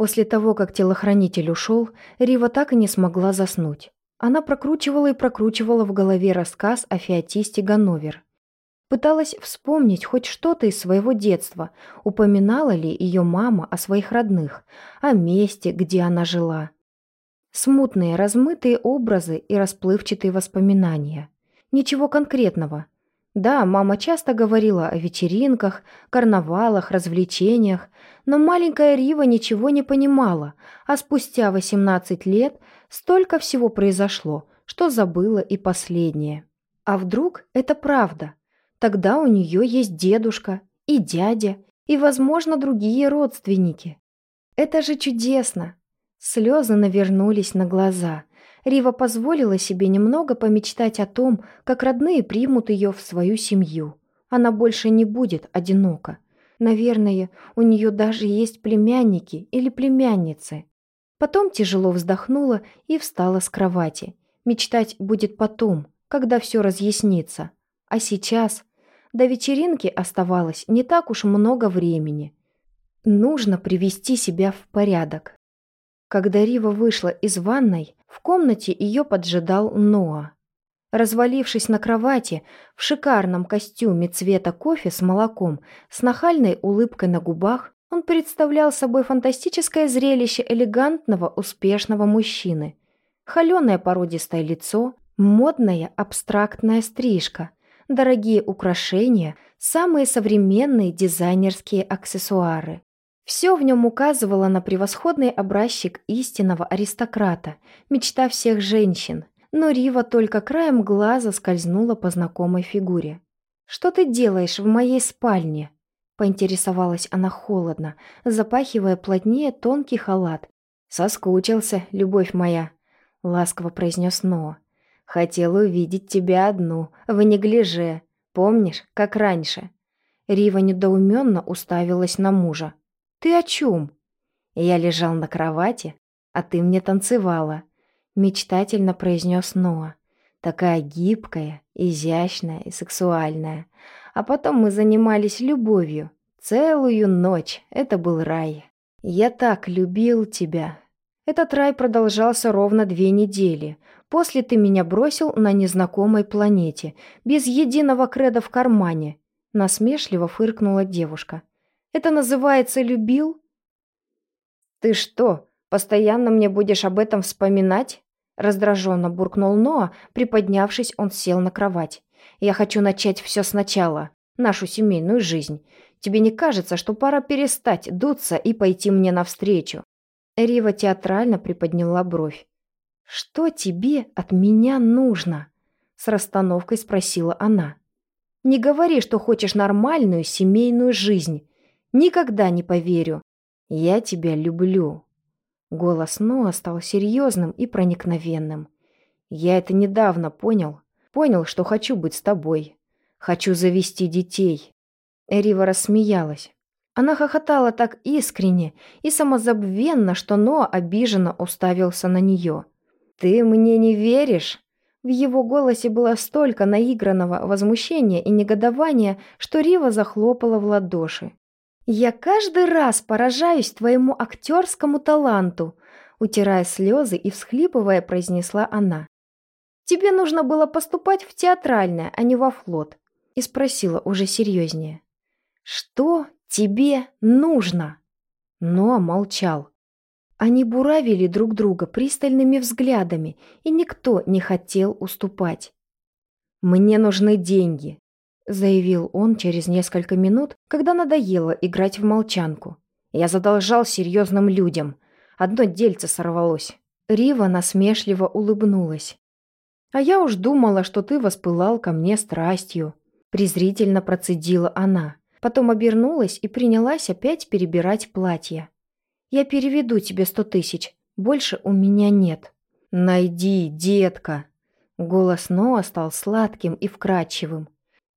После того, как телохранитель ушел, Рива так и не смогла заснуть. Она прокручивала и прокручивала в голове рассказ о феотисте Ганновер. Пыталась вспомнить хоть что-то из своего детства, упоминала ли ее мама о своих родных, о месте, где она жила. Смутные, размытые образы и расплывчатые воспоминания. Ничего конкретного. Да, мама часто говорила о вечеринках, карнавалах, развлечениях, но маленькая Рива ничего не понимала, а спустя 18 лет столько всего произошло, что забыла и последнее. А вдруг это правда? Тогда у нее есть дедушка и дядя, и, возможно, другие родственники. Это же чудесно! Слезы навернулись на глаза. Рива позволила себе немного помечтать о том, как родные примут ее в свою семью. Она больше не будет одинока. Наверное, у нее даже есть племянники или племянницы. Потом тяжело вздохнула и встала с кровати. Мечтать будет потом, когда все разъяснится. А сейчас до вечеринки оставалось не так уж много времени. Нужно привести себя в порядок. Когда Рива вышла из ванной, в комнате ее поджидал Ноа. Развалившись на кровати, в шикарном костюме цвета кофе с молоком, с нахальной улыбкой на губах, он представлял собой фантастическое зрелище элегантного, успешного мужчины. Холеное породистое лицо, модная абстрактная стрижка – дорогие украшения, самые современные дизайнерские аксессуары. Все в нем указывало на превосходный образчик истинного аристократа, мечта всех женщин, но Рива только краем глаза скользнула по знакомой фигуре. «Что ты делаешь в моей спальне?» поинтересовалась она холодно, запахивая плотнее тонкий халат. «Соскучился, любовь моя», — ласково произнес Ноа. Хотел увидеть тебя одну, в неглиже. Помнишь, как раньше?» Рива недоуменно уставилась на мужа. «Ты о чем?» «Я лежал на кровати, а ты мне танцевала», — мечтательно произнес Ноа. «Такая гибкая, изящная и сексуальная. А потом мы занимались любовью. Целую ночь. Это был рай. Я так любил тебя». Этот рай продолжался ровно две недели, После ты меня бросил на незнакомой планете, без единого креда в кармане», — насмешливо фыркнула девушка. «Это называется любил?» «Ты что, постоянно мне будешь об этом вспоминать?» Раздраженно буркнул Ноа, приподнявшись, он сел на кровать. «Я хочу начать все сначала, нашу семейную жизнь. Тебе не кажется, что пора перестать дуться и пойти мне навстречу?» Рива театрально приподняла бровь. «Что тебе от меня нужно?» — с расстановкой спросила она. «Не говори, что хочешь нормальную семейную жизнь. Никогда не поверю. Я тебя люблю». Голос Ноа стал серьезным и проникновенным. «Я это недавно понял. Понял, что хочу быть с тобой. Хочу завести детей». Эрива рассмеялась. Она хохотала так искренне и самозабвенно, что Ноа обиженно уставился на нее. «Ты мне не веришь?» В его голосе было столько наигранного возмущения и негодования, что Рива захлопала в ладоши. «Я каждый раз поражаюсь твоему актерскому таланту», утирая слезы и всхлипывая, произнесла она. «Тебе нужно было поступать в театральное, а не во флот», и спросила уже серьезнее. «Что тебе нужно?» Но молчал. Они буравили друг друга пристальными взглядами, и никто не хотел уступать. «Мне нужны деньги», — заявил он через несколько минут, когда надоело играть в молчанку. «Я задолжал серьезным людям. Одно дельце сорвалось». Рива насмешливо улыбнулась. «А я уж думала, что ты воспылал ко мне страстью», — презрительно процедила она. Потом обернулась и принялась опять перебирать платья. Я переведу тебе сто тысяч. Больше у меня нет». «Найди, детка!» Голос Ноа стал сладким и вкрадчивым.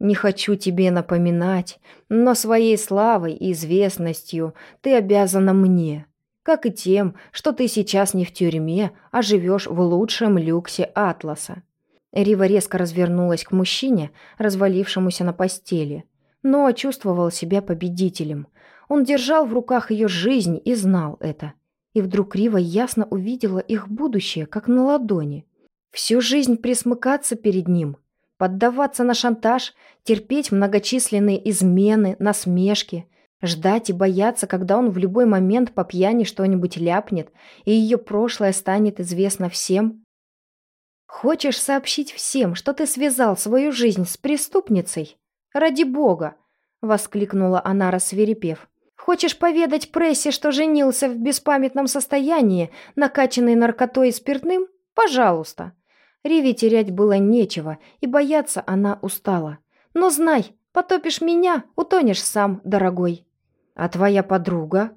«Не хочу тебе напоминать, но своей славой и известностью ты обязана мне, как и тем, что ты сейчас не в тюрьме, а живешь в лучшем люксе Атласа». Рива резко развернулась к мужчине, развалившемуся на постели. Ноа чувствовал себя победителем. Он держал в руках ее жизнь и знал это. И вдруг Рива ясно увидела их будущее, как на ладони. Всю жизнь присмыкаться перед ним, поддаваться на шантаж, терпеть многочисленные измены, насмешки, ждать и бояться, когда он в любой момент по пьяни что-нибудь ляпнет, и ее прошлое станет известно всем. Хочешь сообщить всем, что ты связал свою жизнь с преступницей? Ради бога! воскликнула она, рассверепев. Хочешь поведать прессе, что женился в беспамятном состоянии, накачанный наркотой и спиртным? Пожалуйста. Риве терять было нечего, и бояться она устала. Но знай, потопишь меня, утонешь сам, дорогой. А твоя подруга?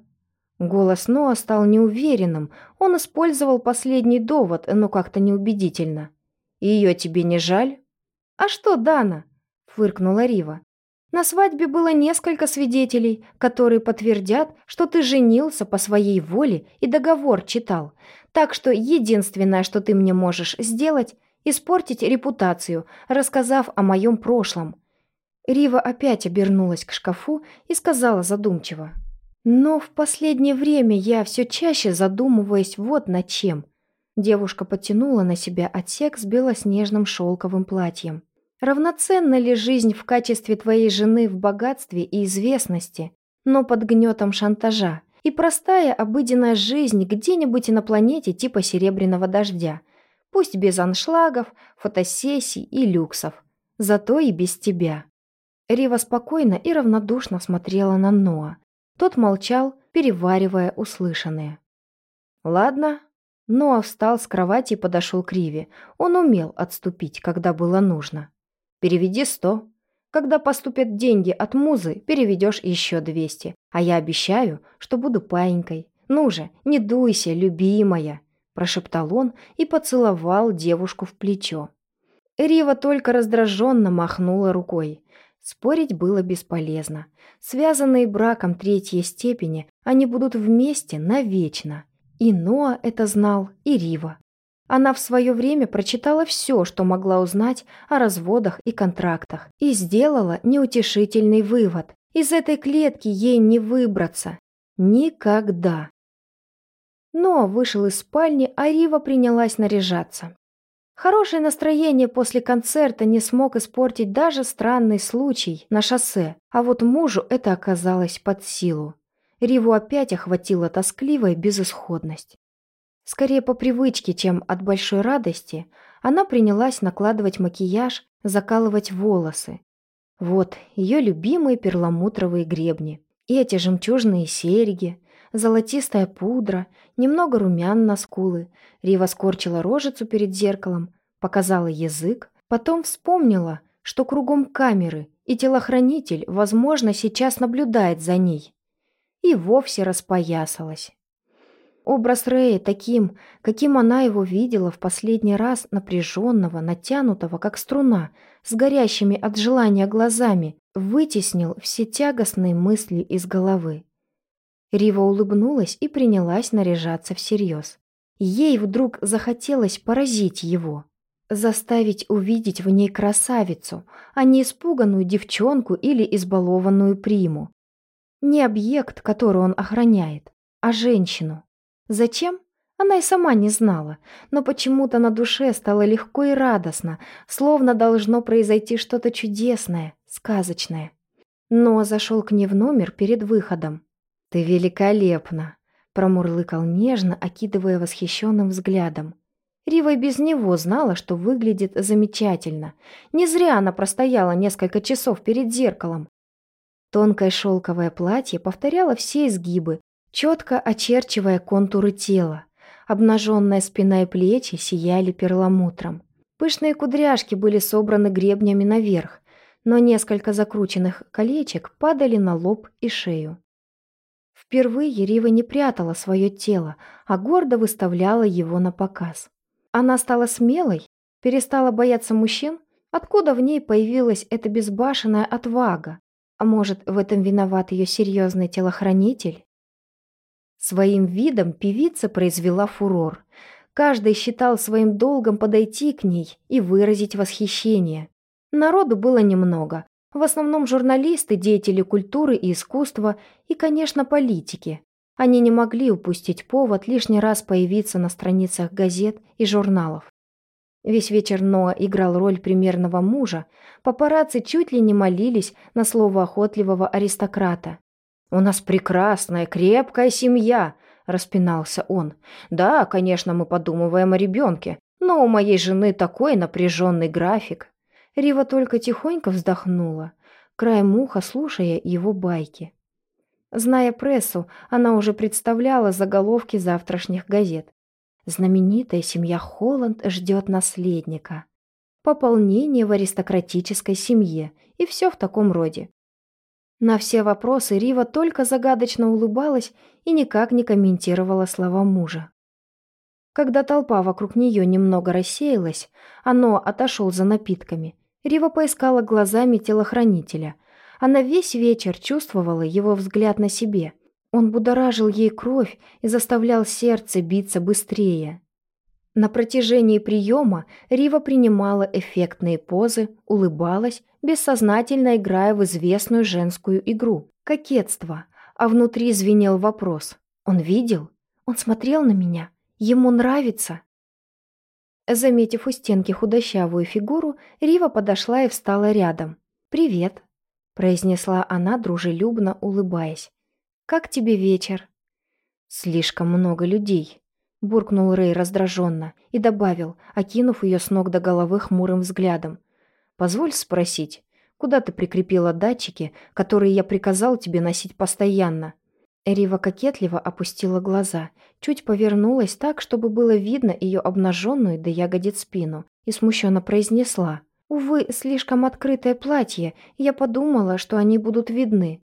Голос Ноа стал неуверенным. Он использовал последний довод, но как-то неубедительно. Ее тебе не жаль? А что, Дана? Фыркнула Рива. На свадьбе было несколько свидетелей, которые подтвердят, что ты женился по своей воле и договор читал. Так что единственное, что ты мне можешь сделать, испортить репутацию, рассказав о моем прошлом». Рива опять обернулась к шкафу и сказала задумчиво. «Но в последнее время я все чаще задумываюсь вот над чем». Девушка потянула на себя отсек с белоснежным шелковым платьем. Равноценна ли жизнь в качестве твоей жены в богатстве и известности, но под гнетом шантажа, и простая обыденная жизнь где-нибудь на планете типа серебряного дождя, пусть без аншлагов, фотосессий и люксов, зато и без тебя. Рива спокойно и равнодушно смотрела на Ноа. Тот молчал, переваривая услышанное. «Ладно». Ноа встал с кровати и подошел к Риве. Он умел отступить, когда было нужно. Переведи сто. Когда поступят деньги от музы, переведешь еще двести. А я обещаю, что буду паинькой. Ну же, не дуйся, любимая!» Прошептал он и поцеловал девушку в плечо. Рива только раздраженно махнула рукой. Спорить было бесполезно. Связанные браком третьей степени, они будут вместе навечно. И Ноа это знал, и Рива. Она в свое время прочитала все, что могла узнать о разводах и контрактах, и сделала неутешительный вывод. Из этой клетки ей не выбраться. Никогда. Но вышел из спальни, а Рива принялась наряжаться. Хорошее настроение после концерта не смог испортить даже странный случай на шоссе, а вот мужу это оказалось под силу. Риву опять охватила тоскливая безысходность. Скорее по привычке, чем от большой радости, она принялась накладывать макияж, закалывать волосы. Вот ее любимые перламутровые гребни. И эти жемчужные серьги, золотистая пудра, немного румян на скулы. Рива скорчила рожицу перед зеркалом, показала язык, потом вспомнила, что кругом камеры, и телохранитель, возможно, сейчас наблюдает за ней. И вовсе распоясалась. Образ Рэя таким, каким она его видела в последний раз, напряженного, натянутого, как струна, с горящими от желания глазами, вытеснил все тягостные мысли из головы. Рива улыбнулась и принялась наряжаться всерьез. Ей вдруг захотелось поразить его, заставить увидеть в ней красавицу, а не испуганную девчонку или избалованную приму. Не объект, который он охраняет, а женщину. Зачем? Она и сама не знала, но почему-то на душе стало легко и радостно, словно должно произойти что-то чудесное, сказочное. Но зашел к ней в номер перед выходом. «Ты великолепна!» – промурлыкал нежно, окидывая восхищенным взглядом. Рива без него знала, что выглядит замечательно. Не зря она простояла несколько часов перед зеркалом. Тонкое шелковое платье повторяло все изгибы, четко очерчивая контуры тела. Обнаженная спина и плечи сияли перламутром. Пышные кудряшки были собраны гребнями наверх, но несколько закрученных колечек падали на лоб и шею. Впервые Рива не прятала свое тело, а гордо выставляла его на показ. Она стала смелой, перестала бояться мужчин, откуда в ней появилась эта безбашенная отвага. А может, в этом виноват ее серьезный телохранитель? Своим видом певица произвела фурор. Каждый считал своим долгом подойти к ней и выразить восхищение. Народу было немного. В основном журналисты, деятели культуры и искусства и, конечно, политики. Они не могли упустить повод лишний раз появиться на страницах газет и журналов. Весь вечер Ноа играл роль примерного мужа, папарацци чуть ли не молились на слово охотливого аристократа. «У нас прекрасная, крепкая семья», – распинался он. «Да, конечно, мы подумываем о ребенке, но у моей жены такой напряженный график». Рива только тихонько вздохнула, краем уха слушая его байки. Зная прессу, она уже представляла заголовки завтрашних газет. Знаменитая семья Холланд ждет наследника. Пополнение в аристократической семье и все в таком роде. На все вопросы Рива только загадочно улыбалась и никак не комментировала слова мужа. Когда толпа вокруг нее немного рассеялась, оно отошел за напитками. Рива поискала глазами телохранителя. Она весь вечер чувствовала его взгляд на себе. Он будоражил ей кровь и заставлял сердце биться быстрее. На протяжении приема Рива принимала эффектные позы, улыбалась, бессознательно играя в известную женскую игру – кокетство, а внутри звенел вопрос. Он видел? Он смотрел на меня? Ему нравится? Заметив у стенки худощавую фигуру, Рива подошла и встала рядом. «Привет», – произнесла она, дружелюбно улыбаясь. «Как тебе вечер?» «Слишком много людей», – буркнул Рэй раздраженно и добавил, окинув ее с ног до головы хмурым взглядом. «Позволь спросить, куда ты прикрепила датчики, которые я приказал тебе носить постоянно?» Рива кокетливо опустила глаза, чуть повернулась так, чтобы было видно ее обнаженную до ягодиц спину, и смущенно произнесла. «Увы, слишком открытое платье, я подумала, что они будут видны».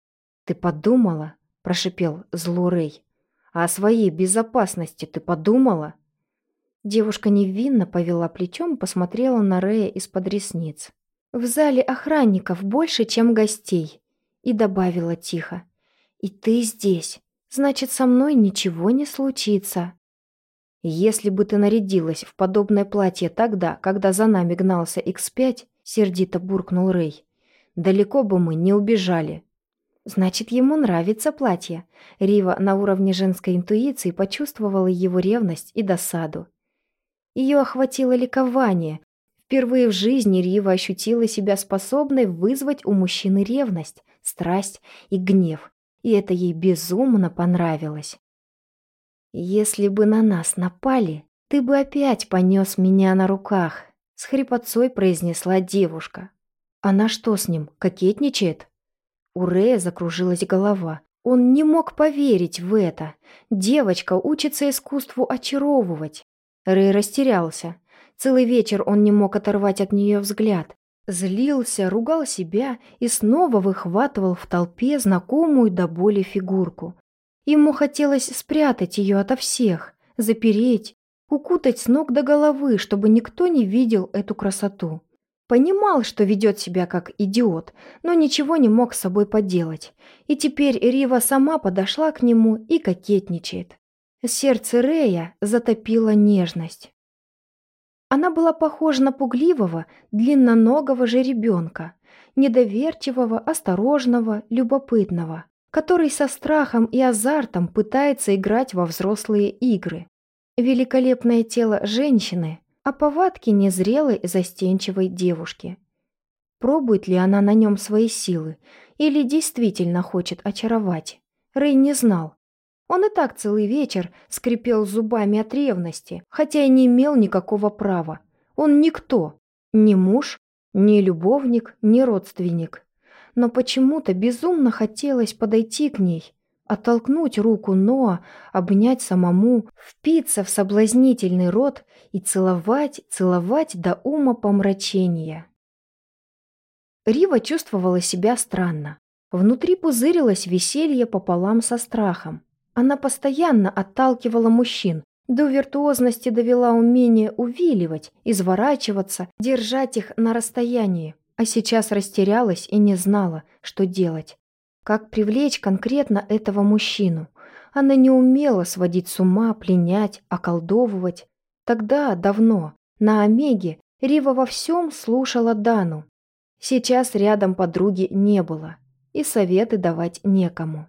«Ты подумала?» прошипел зло Рэй. «А о своей безопасности ты подумала?» Девушка невинно повела плечом, посмотрела на Рэя из-под ресниц. «В зале охранников больше, чем гостей», и добавила тихо. «И ты здесь. Значит, со мной ничего не случится». «Если бы ты нарядилась в подобное платье тогда, когда за нами гнался X5», сердито буркнул Рэй, «далеко бы мы не убежали. Значит, ему нравится платье. Рива на уровне женской интуиции почувствовала его ревность и досаду. Ее охватило ликование. Впервые в жизни Рива ощутила себя способной вызвать у мужчины ревность, страсть и гнев. И это ей безумно понравилось. «Если бы на нас напали, ты бы опять понес меня на руках», — с хрипотцой произнесла девушка. «Она что с ним, кокетничает?» У Рэя закружилась голова. Он не мог поверить в это. Девочка учится искусству очаровывать. Рэй растерялся. Целый вечер он не мог оторвать от нее взгляд. Злился, ругал себя и снова выхватывал в толпе знакомую до боли фигурку. Ему хотелось спрятать ее ото всех, запереть, укутать с ног до головы, чтобы никто не видел эту красоту. Понимал, что ведет себя как идиот, но ничего не мог с собой поделать. И теперь Рива сама подошла к нему и кокетничает. Сердце Рея затопила нежность. Она была похожа на пугливого, длинноногого жеребенка, недоверчивого, осторожного, любопытного, который со страхом и азартом пытается играть во взрослые игры. Великолепное тело женщины о повадке незрелой застенчивой девушки. Пробует ли она на нем свои силы или действительно хочет очаровать? Рэй не знал. Он и так целый вечер скрипел зубами от ревности, хотя и не имел никакого права. Он никто, ни муж, ни любовник, ни родственник. Но почему-то безумно хотелось подойти к ней оттолкнуть руку Ноа, обнять самому, впиться в соблазнительный рот и целовать, целовать до ума помрачения. Рива чувствовала себя странно. Внутри пузырилось веселье пополам со страхом. Она постоянно отталкивала мужчин, до виртуозности довела умение увиливать, изворачиваться, держать их на расстоянии, а сейчас растерялась и не знала, что делать. Как привлечь конкретно этого мужчину? Она не умела сводить с ума, пленять, околдовывать. Тогда, давно, на Омеге, Рива во всем слушала Дану. Сейчас рядом подруги не было, и советы давать некому.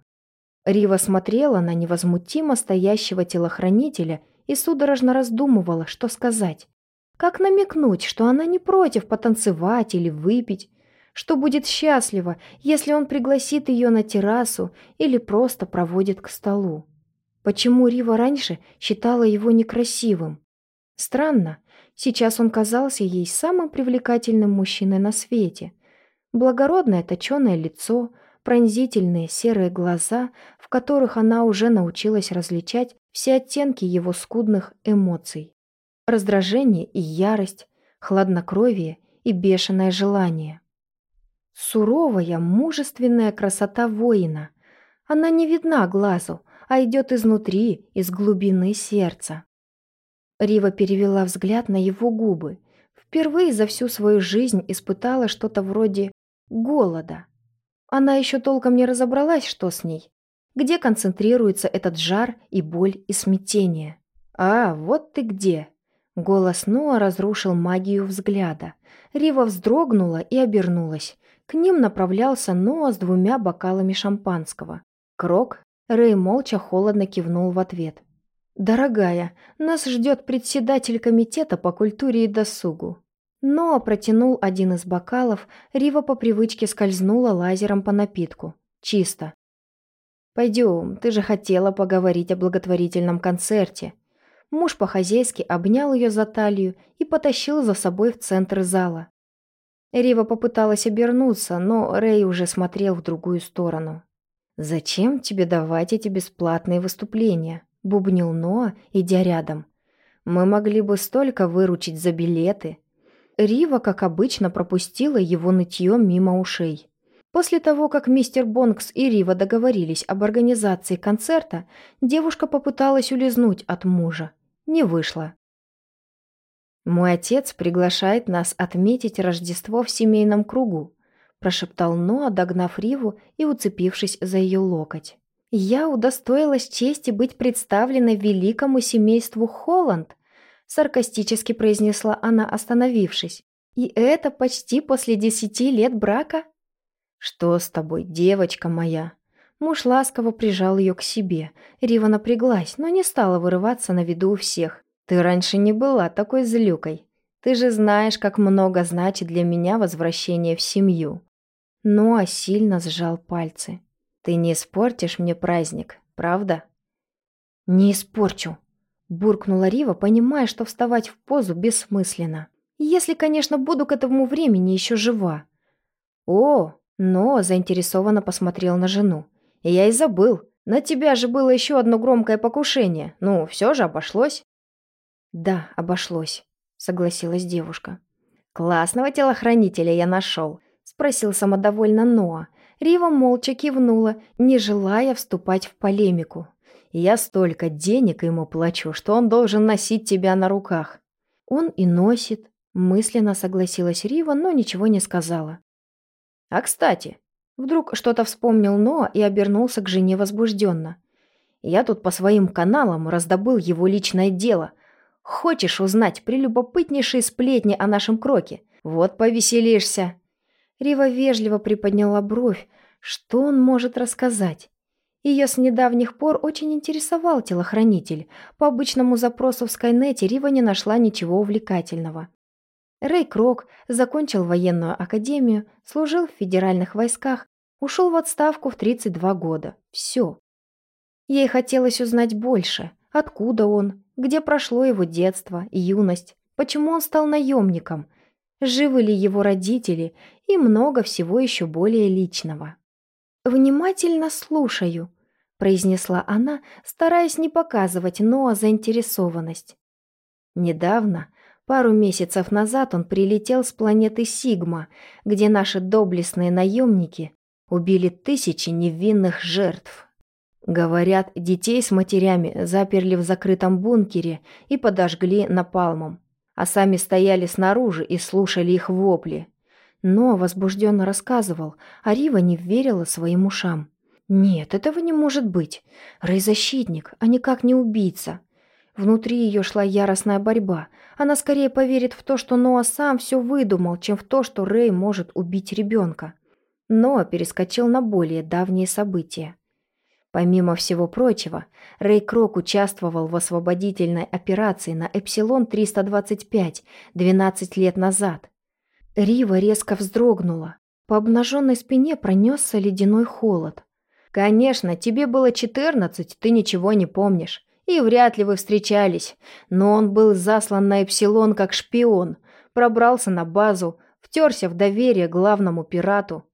Рива смотрела на невозмутимо стоящего телохранителя и судорожно раздумывала, что сказать. Как намекнуть, что она не против потанцевать или выпить, что будет счастлива, если он пригласит ее на террасу или просто проводит к столу. Почему Рива раньше считала его некрасивым? Странно, сейчас он казался ей самым привлекательным мужчиной на свете. Благородное точеное лицо, пронзительные серые глаза, в которых она уже научилась различать все оттенки его скудных эмоций. Раздражение и ярость, хладнокровие и бешеное желание. Суровая, мужественная красота воина. Она не видна глазу, а идет изнутри, из глубины сердца. Рива перевела взгляд на его губы. Впервые за всю свою жизнь испытала что-то вроде голода. Она еще толком не разобралась, что с ней. Где концентрируется этот жар и боль и смятение. «А, вот ты где!» Голос Ноа разрушил магию взгляда. Рива вздрогнула и обернулась. К ним направлялся Ноа с двумя бокалами шампанского. Крок Рэй молча холодно кивнул в ответ. «Дорогая, нас ждет председатель комитета по культуре и досугу». Ноа протянул один из бокалов, Рива по привычке скользнула лазером по напитку. Чисто. «Пойдем, ты же хотела поговорить о благотворительном концерте». Муж по-хозяйски обнял ее за талию и потащил за собой в центр зала. Рива попыталась обернуться, но Рэй уже смотрел в другую сторону. «Зачем тебе давать эти бесплатные выступления?» — бубнил Ноа, идя рядом. «Мы могли бы столько выручить за билеты». Рива, как обычно, пропустила его нытье мимо ушей. После того, как мистер Бонкс и Рива договорились об организации концерта, девушка попыталась улизнуть от мужа. Не вышло. «Мой отец приглашает нас отметить Рождество в семейном кругу», прошептал Ноа, догнав Риву и уцепившись за ее локоть. «Я удостоилась чести быть представленной великому семейству Холланд», саркастически произнесла она, остановившись. «И это почти после десяти лет брака?» «Что с тобой, девочка моя?» Муж ласково прижал ее к себе. Рива напряглась, но не стала вырываться на виду у всех. «Ты раньше не была такой злюкой. Ты же знаешь, как много значит для меня возвращение в семью. Ноа сильно сжал пальцы. «Ты не испортишь мне праздник, правда?» «Не испорчу», — буркнула Рива, понимая, что вставать в позу бессмысленно. «Если, конечно, буду к этому времени еще жива». «О!» — Ноа заинтересованно посмотрел на жену. «Я и забыл. На тебя же было еще одно громкое покушение. Ну, все же обошлось». «Да, обошлось», — согласилась девушка. «Классного телохранителя я нашел», спросил самодовольно Ноа. Рива молча кивнула, не желая вступать в полемику. «Я столько денег ему плачу, что он должен носить тебя на руках». «Он и носит», — мысленно согласилась Рива, но ничего не сказала. «А кстати...» Вдруг что-то вспомнил Ноа и обернулся к жене возбужденно. «Я тут по своим каналам раздобыл его личное дело. Хочешь узнать прелюбопытнейшие сплетни о нашем кроке? Вот повеселишься!» Рива вежливо приподняла бровь. Что он может рассказать? Ее с недавних пор очень интересовал телохранитель. По обычному запросу в Скайнете Рива не нашла ничего увлекательного. Рэй Крок закончил военную академию, служил в федеральных войсках, ушел в отставку в 32 года. Все. Ей хотелось узнать больше. Откуда он? Где прошло его детство юность? Почему он стал наемником – живы ли его родители и много всего еще более личного. «Внимательно слушаю», — произнесла она, стараясь не показывать Ноа заинтересованность. Недавно, пару месяцев назад, он прилетел с планеты Сигма, где наши доблестные наемники убили тысячи невинных жертв. Говорят, детей с матерями заперли в закрытом бункере и подожгли напалмом а сами стояли снаружи и слушали их вопли. Но возбужденно рассказывал, а Рива не верила своим ушам. «Нет, этого не может быть. Рэй защитник, а никак не убийца». Внутри ее шла яростная борьба. Она скорее поверит в то, что Ноа сам все выдумал, чем в то, что Рэй может убить ребенка. Ноа перескочил на более давние события. Помимо всего прочего, Рэй Крок участвовал в освободительной операции на Эпсилон-325 12 лет назад. Рива резко вздрогнула. По обнаженной спине пронесся ледяной холод. «Конечно, тебе было 14, ты ничего не помнишь. И вряд ли вы встречались. Но он был заслан на Эпсилон как шпион, пробрался на базу, втерся в доверие главному пирату.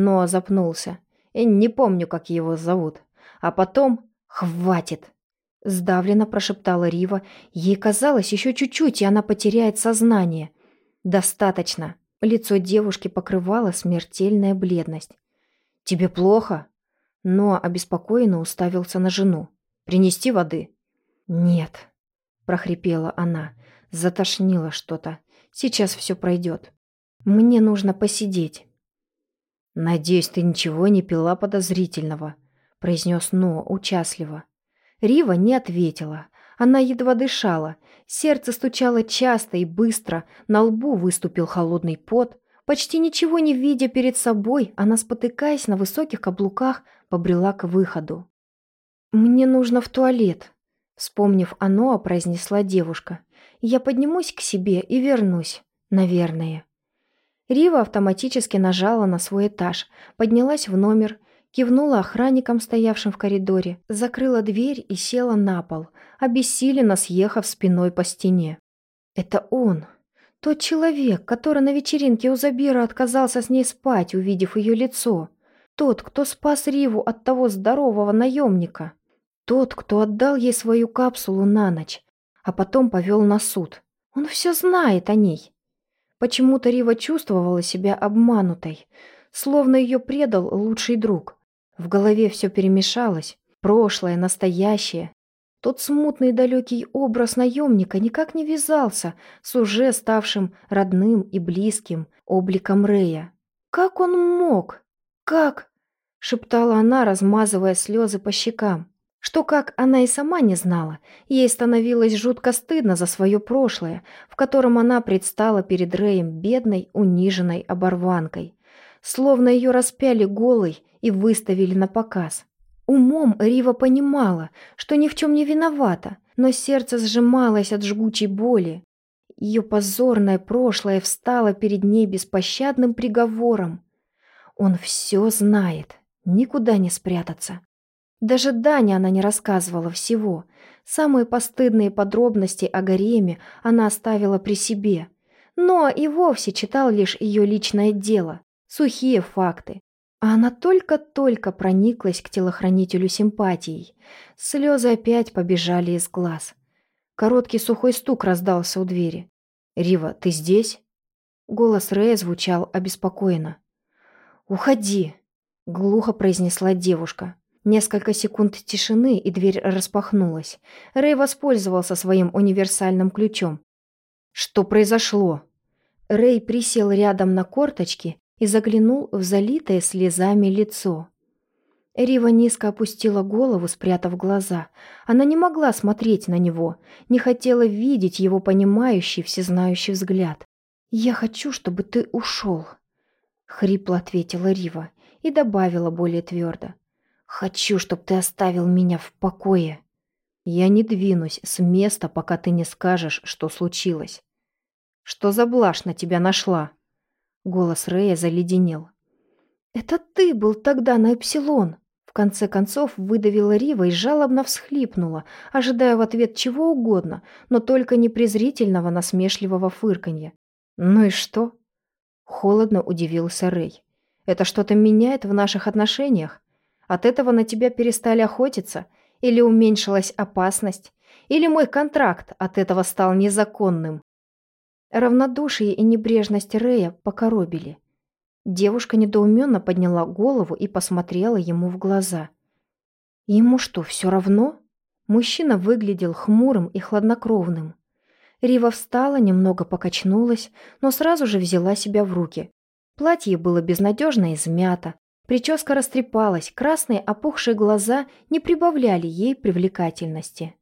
Но запнулся. И не помню, как его зовут. А потом... «Хватит!» Сдавленно прошептала Рива. Ей казалось, еще чуть-чуть, и она потеряет сознание. «Достаточно!» Лицо девушки покрывало смертельная бледность. «Тебе плохо?» Но обеспокоенно уставился на жену. «Принести воды?» «Нет», — прохрипела она. Затошнило что-то. «Сейчас все пройдет. Мне нужно посидеть». «Надеюсь, ты ничего не пила подозрительного», — произнес Но участливо. Рива не ответила. Она едва дышала. Сердце стучало часто и быстро, на лбу выступил холодный пот. Почти ничего не видя перед собой, она, спотыкаясь на высоких каблуках, побрела к выходу. «Мне нужно в туалет», — вспомнив оно, произнесла девушка. «Я поднимусь к себе и вернусь, наверное». Рива автоматически нажала на свой этаж, поднялась в номер Кивнула охранникам, стоявшим в коридоре, закрыла дверь и села на пол, обессиленно съехав спиной по стене. Это он, тот человек, который на вечеринке у Забира отказался с ней спать, увидев ее лицо. Тот, кто спас Риву от того здорового наемника. Тот, кто отдал ей свою капсулу на ночь, а потом повел на суд. Он все знает о ней. Почему-то Рива чувствовала себя обманутой, словно ее предал лучший друг. В голове все перемешалось. Прошлое, настоящее. Тот смутный далекий образ наемника никак не вязался с уже ставшим родным и близким обликом Рея. «Как он мог? Как?» — шептала она, размазывая слезы по щекам. Что как, она и сама не знала. Ей становилось жутко стыдно за свое прошлое, в котором она предстала перед Рэем бедной, униженной оборванкой. Словно ее распяли голой и выставили на показ. Умом Рива понимала, что ни в чем не виновата, но сердце сжималось от жгучей боли. Ее позорное прошлое встало перед ней беспощадным приговором. Он все знает, никуда не спрятаться. Даже Дане она не рассказывала всего. Самые постыдные подробности о гареме она оставила при себе. Но и вовсе читал лишь ее личное дело, сухие факты. А она только-только прониклась к телохранителю симпатией. Слезы опять побежали из глаз. Короткий сухой стук раздался у двери. «Рива, ты здесь?» Голос Рэя звучал обеспокоенно. «Уходи!» — глухо произнесла девушка. Несколько секунд тишины, и дверь распахнулась. Рэй воспользовался своим универсальным ключом. «Что произошло?» Рэй присел рядом на корточки и заглянул в залитое слезами лицо. Рива низко опустила голову, спрятав глаза. Она не могла смотреть на него, не хотела видеть его понимающий, всезнающий взгляд. «Я хочу, чтобы ты ушел», — хрипло ответила Рива и добавила более твердо. «Хочу, чтобы ты оставил меня в покое. Я не двинусь с места, пока ты не скажешь, что случилось. Что за блажь на тебя нашла?» Голос Рэя заледенел. «Это ты был тогда на Эпсилон!» В конце концов выдавила Рива и жалобно всхлипнула, ожидая в ответ чего угодно, но только не презрительного насмешливого фырканья. «Ну и что?» Холодно удивился Рэй. «Это что-то меняет в наших отношениях? От этого на тебя перестали охотиться? Или уменьшилась опасность? Или мой контракт от этого стал незаконным?» Равнодушие и небрежность Рея покоробили. Девушка недоуменно подняла голову и посмотрела ему в глаза. Ему что, все равно? Мужчина выглядел хмурым и хладнокровным. Рива встала, немного покачнулась, но сразу же взяла себя в руки. Платье было безнадежно измято, прическа растрепалась, красные опухшие глаза не прибавляли ей привлекательности.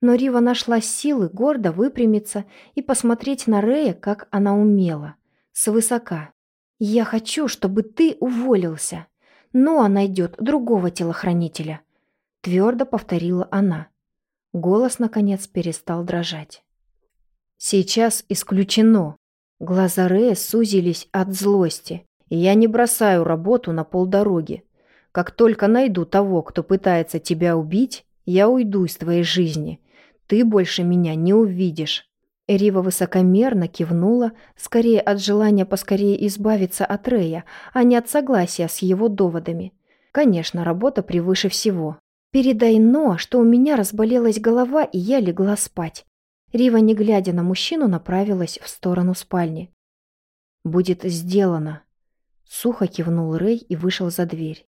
Но Рива нашла силы гордо выпрямиться и посмотреть на Рея, как она умела, свысока. «Я хочу, чтобы ты уволился. но она найдет другого телохранителя», — твердо повторила она. Голос, наконец, перестал дрожать. «Сейчас исключено». Глаза Рея сузились от злости. «Я не бросаю работу на полдороги. Как только найду того, кто пытается тебя убить, я уйду из твоей жизни. Ты больше меня не увидишь». Рива высокомерно кивнула, скорее от желания поскорее избавиться от Рея, а не от согласия с его доводами. Конечно, работа превыше всего. «Передай Но, что у меня разболелась голова, и я легла спать». Рива, не глядя на мужчину, направилась в сторону спальни. «Будет сделано», — сухо кивнул Рэй и вышел за дверь.